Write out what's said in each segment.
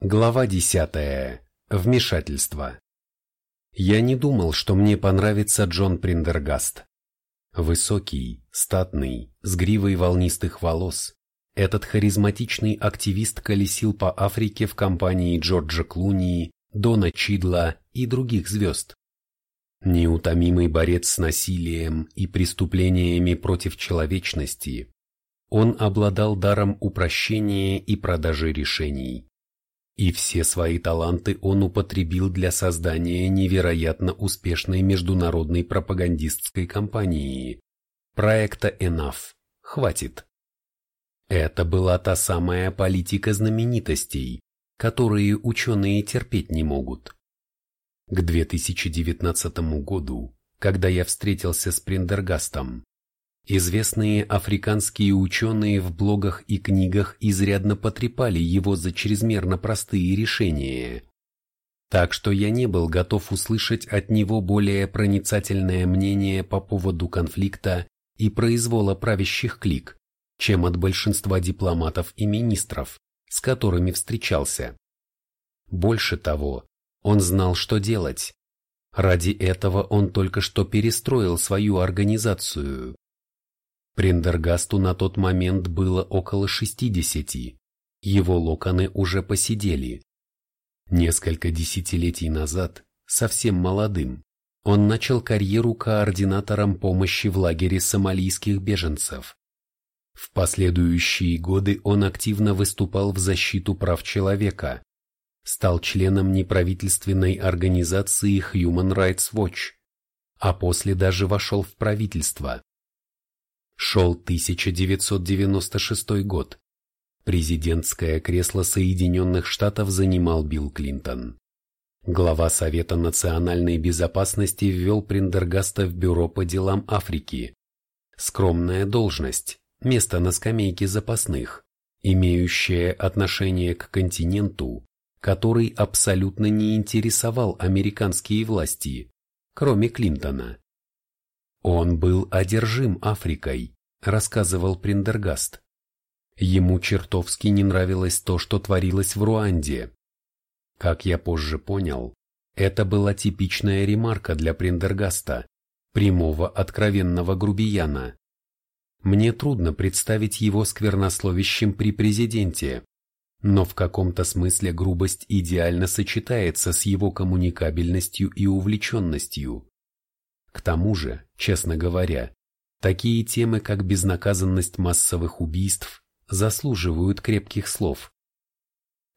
Глава десятая. Вмешательство. Я не думал, что мне понравится Джон Приндергаст. Высокий, статный, с гривой волнистых волос, этот харизматичный активист колесил по Африке в компании Джорджа Клуни, Дона Чидла и других звезд. Неутомимый борец с насилием и преступлениями против человечности, он обладал даром упрощения и продажи решений. И все свои таланты он употребил для создания невероятно успешной международной пропагандистской кампании, проекта Enough. Хватит. Это была та самая политика знаменитостей, которые ученые терпеть не могут. К 2019 году, когда я встретился с Приндергастом, Известные африканские ученые в блогах и книгах изрядно потрепали его за чрезмерно простые решения. Так что я не был готов услышать от него более проницательное мнение по поводу конфликта и произвола правящих клик, чем от большинства дипломатов и министров, с которыми встречался. Больше того, он знал, что делать. Ради этого он только что перестроил свою организацию. Приндергасту на тот момент было около 60, его локоны уже посидели. Несколько десятилетий назад, совсем молодым, он начал карьеру координатором помощи в лагере сомалийских беженцев. В последующие годы он активно выступал в защиту прав человека, стал членом неправительственной организации Human Rights Watch, а после даже вошел в правительство. Шел 1996 год. Президентское кресло Соединенных Штатов занимал Билл Клинтон. Глава Совета национальной безопасности ввел Приндергаста в Бюро по делам Африки. Скромная должность, место на скамейке запасных, имеющее отношение к континенту, который абсолютно не интересовал американские власти, кроме Клинтона. Он был одержим Африкой, рассказывал Приндергаст. Ему чертовски не нравилось то, что творилось в Руанде. Как я позже понял, это была типичная ремарка для Приндергаста, прямого откровенного грубияна. Мне трудно представить его сквернословящим при президенте, но в каком-то смысле грубость идеально сочетается с его коммуникабельностью и увлеченностью. К тому же, честно говоря, такие темы, как безнаказанность массовых убийств, заслуживают крепких слов.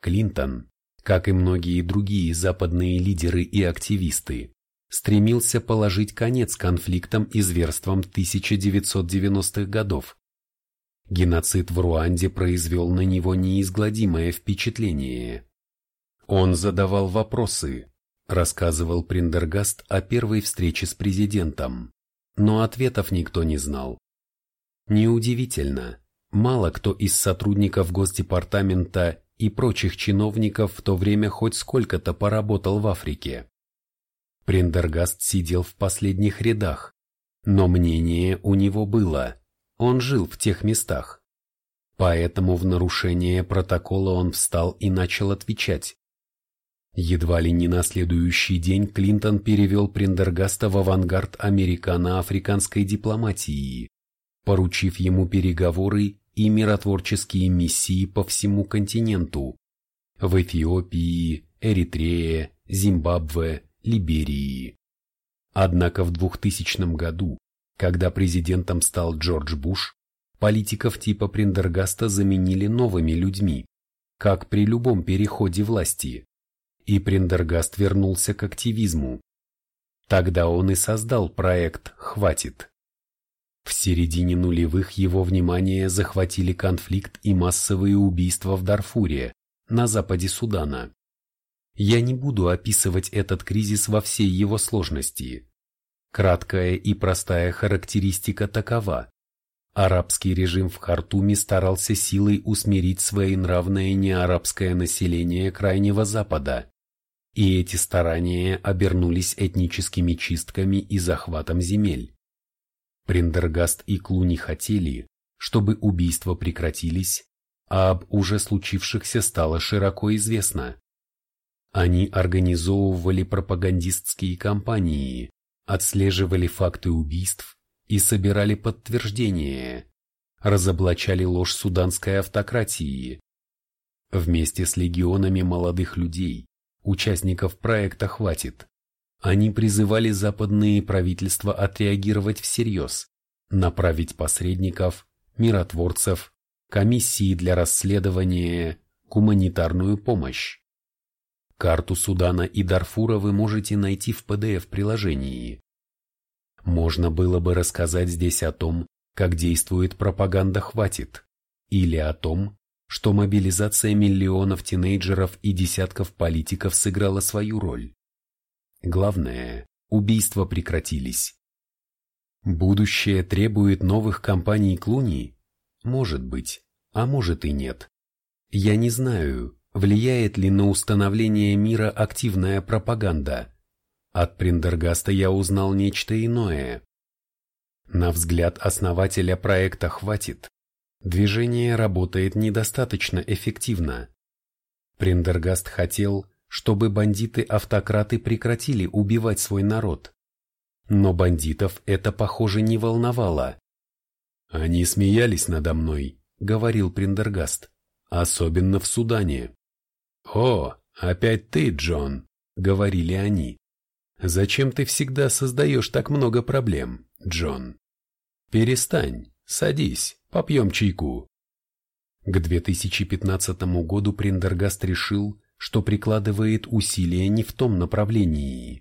Клинтон, как и многие другие западные лидеры и активисты, стремился положить конец конфликтам и зверствам 1990-х годов. Геноцид в Руанде произвел на него неизгладимое впечатление. Он задавал вопросы, рассказывал Приндергаст о первой встрече с президентом, но ответов никто не знал. Неудивительно, мало кто из сотрудников Госдепартамента и прочих чиновников в то время хоть сколько-то поработал в Африке. Приндергаст сидел в последних рядах, но мнение у него было, он жил в тех местах. Поэтому в нарушение протокола он встал и начал отвечать. Едва ли не на следующий день Клинтон перевел Приндергаста в авангард американо-африканской дипломатии, поручив ему переговоры и миротворческие миссии по всему континенту – в Эфиопии, Эритрее, Зимбабве, Либерии. Однако в 2000 году, когда президентом стал Джордж Буш, политиков типа Приндергаста заменили новыми людьми, как при любом переходе власти и Приндергаст вернулся к активизму. Тогда он и создал проект «Хватит». В середине нулевых его внимание захватили конфликт и массовые убийства в Дарфуре, на западе Судана. Я не буду описывать этот кризис во всей его сложности. Краткая и простая характеристика такова. Арабский режим в Хартуме старался силой усмирить своенравное неарабское население Крайнего Запада, и эти старания обернулись этническими чистками и захватом земель. Приндергаст и Клуни хотели, чтобы убийства прекратились, а об уже случившихся стало широко известно. Они организовывали пропагандистские кампании, отслеживали факты убийств и собирали подтверждения, разоблачали ложь суданской автократии. Вместе с легионами молодых людей, участников проекта «Хватит», они призывали западные правительства отреагировать всерьез, направить посредников, миротворцев, комиссии для расследования, гуманитарную помощь. Карту Судана и Дарфура вы можете найти в PDF-приложении. Можно было бы рассказать здесь о том, как действует пропаганда «Хватит», или о том, что мобилизация миллионов тинейджеров и десятков политиков сыграла свою роль. Главное, убийства прекратились. Будущее требует новых компаний Клуни? Может быть, а может и нет. Я не знаю, Влияет ли на установление мира активная пропаганда? От Приндергаста я узнал нечто иное. На взгляд основателя проекта «Хватит», движение работает недостаточно эффективно. Приндергаст хотел, чтобы бандиты-автократы прекратили убивать свой народ. Но бандитов это, похоже, не волновало. «Они смеялись надо мной», — говорил Приндергаст, — «особенно в Судане». «О, опять ты, Джон», — говорили они. «Зачем ты всегда создаешь так много проблем, Джон? Перестань, садись, попьем чайку». К 2015 году Приндергаст решил, что прикладывает усилия не в том направлении.